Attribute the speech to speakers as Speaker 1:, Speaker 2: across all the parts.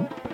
Speaker 1: Mm-hmm.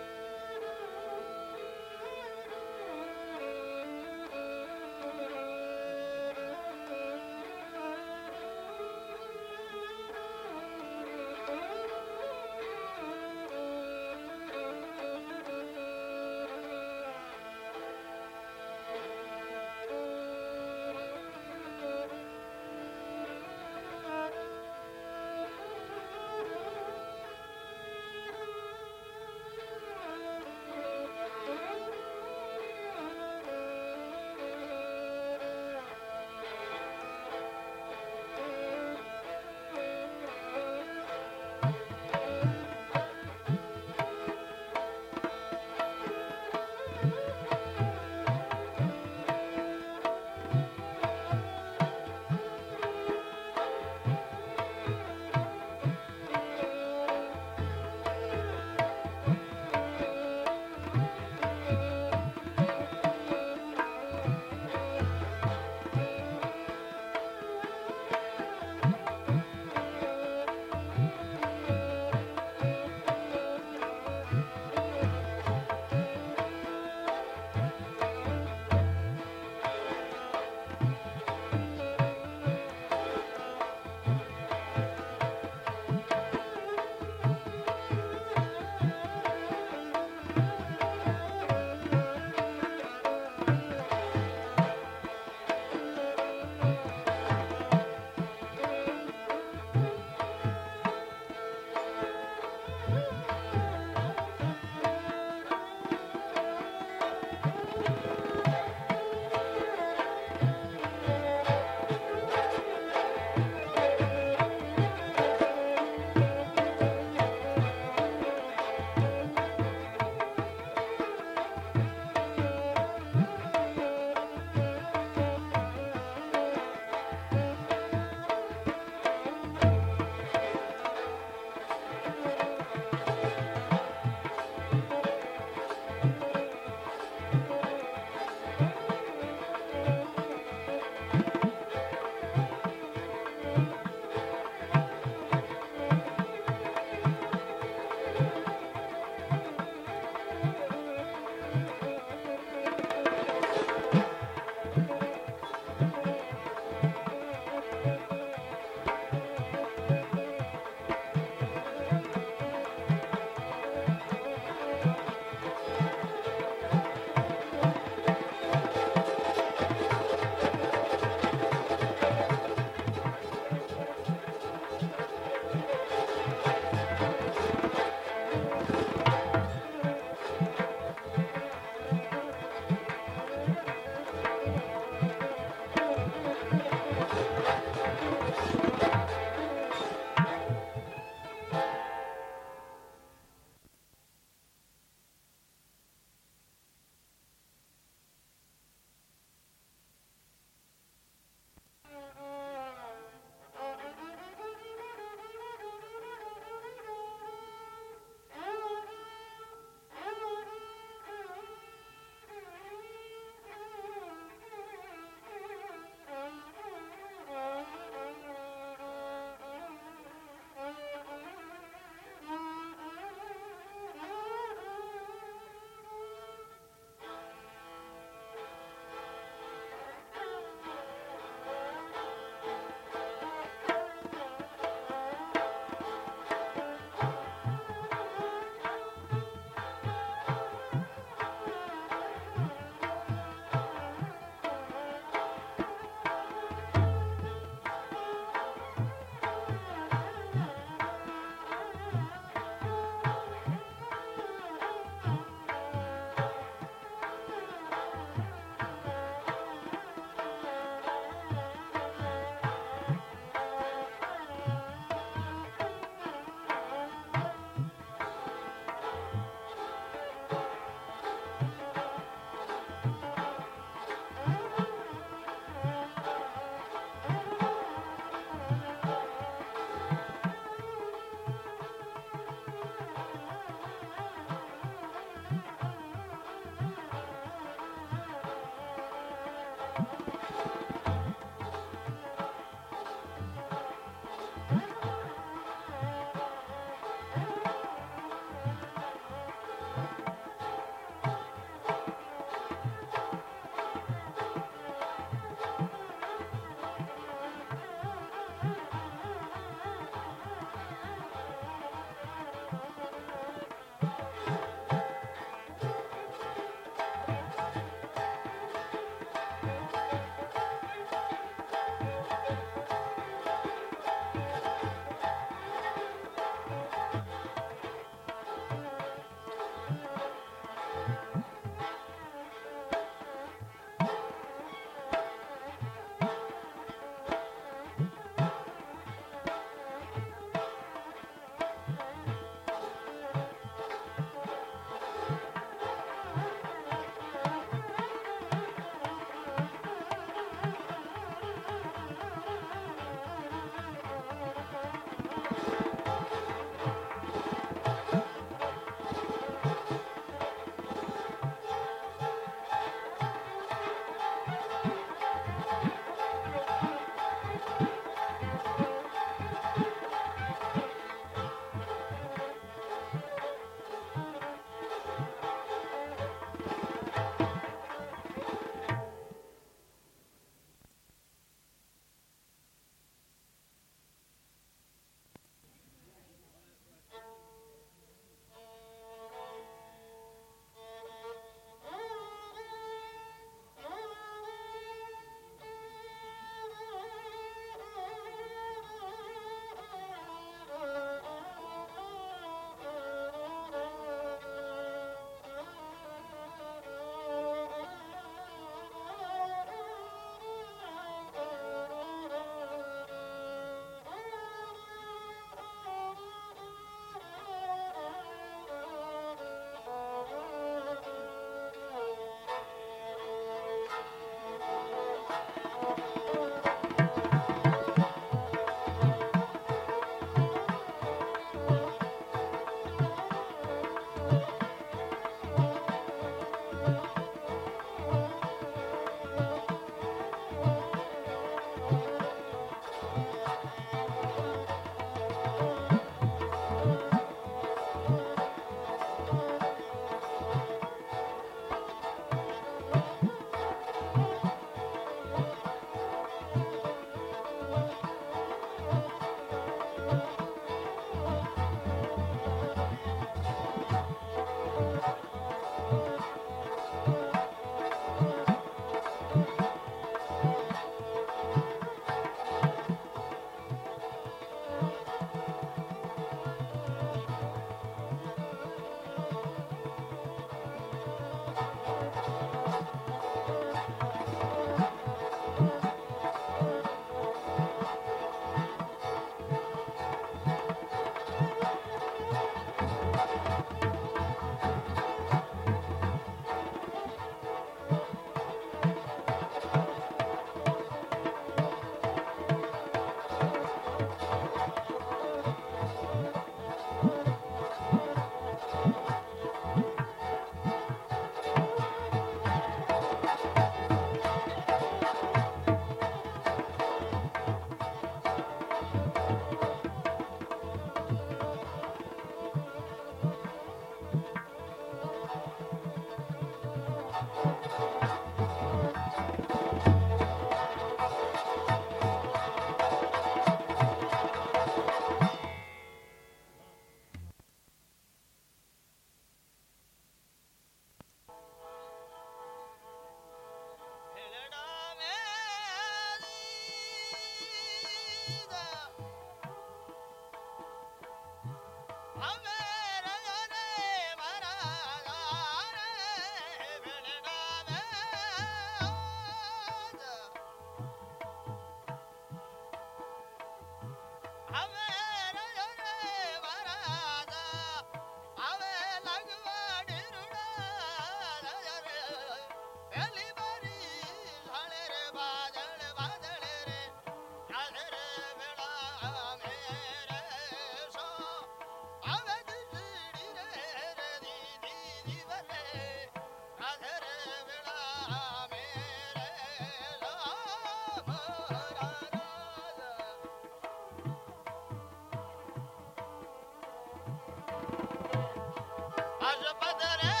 Speaker 1: adorar.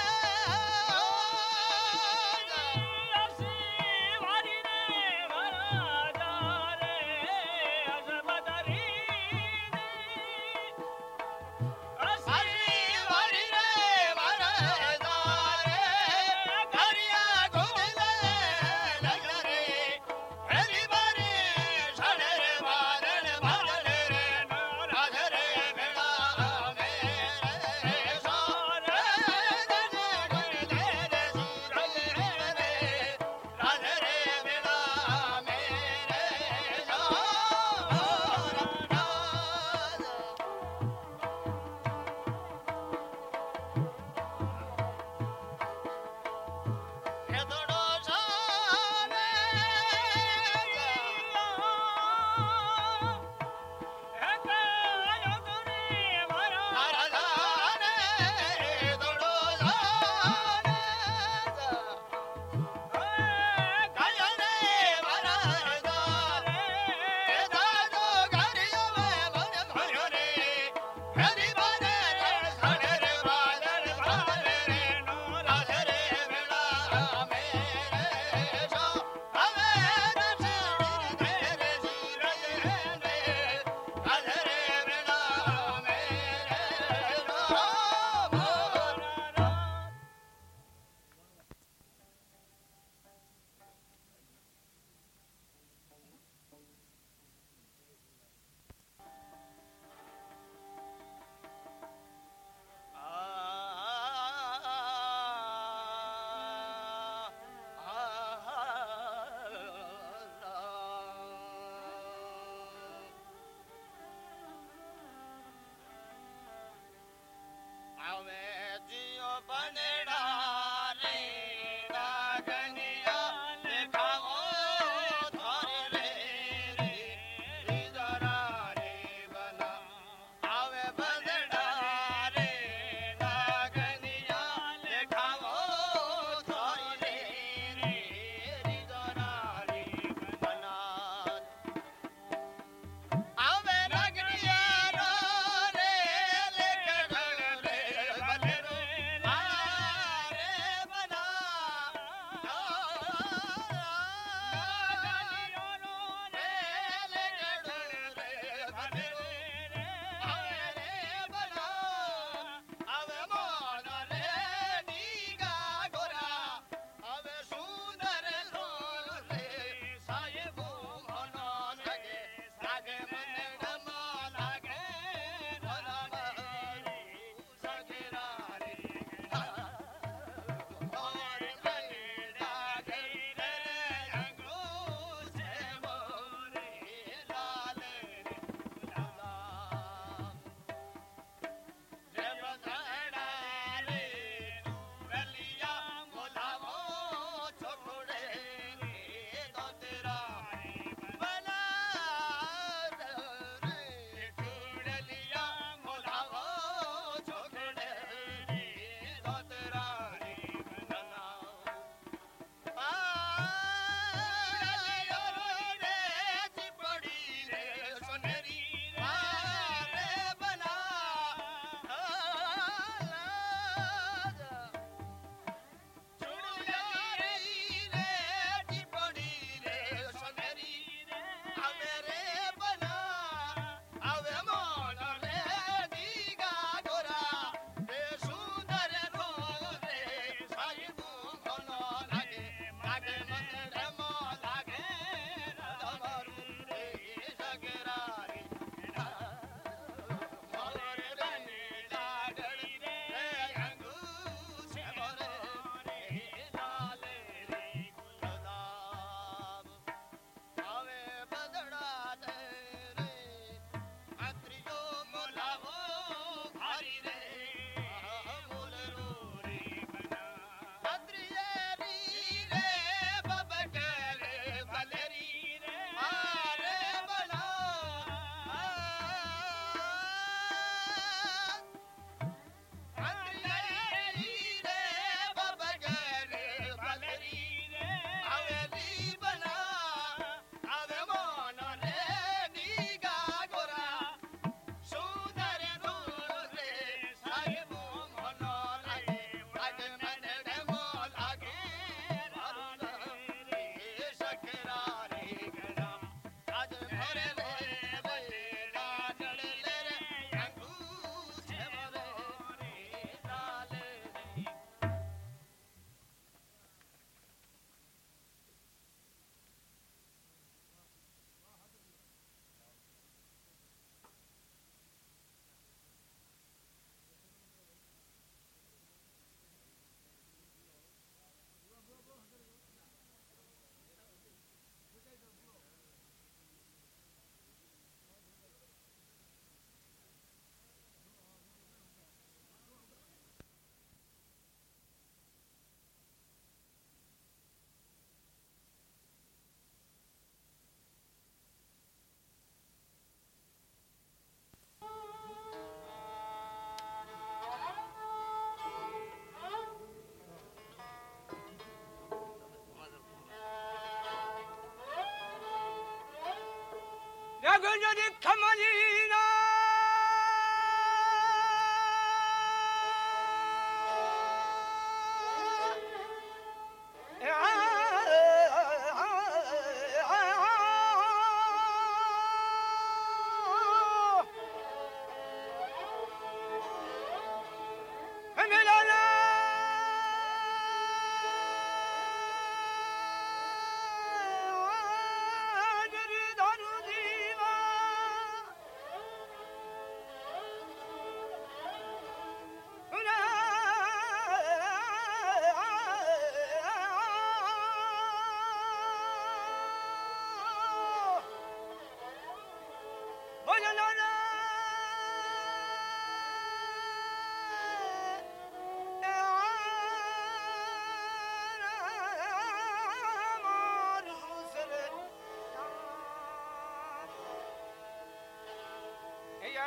Speaker 1: 그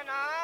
Speaker 1: Radhe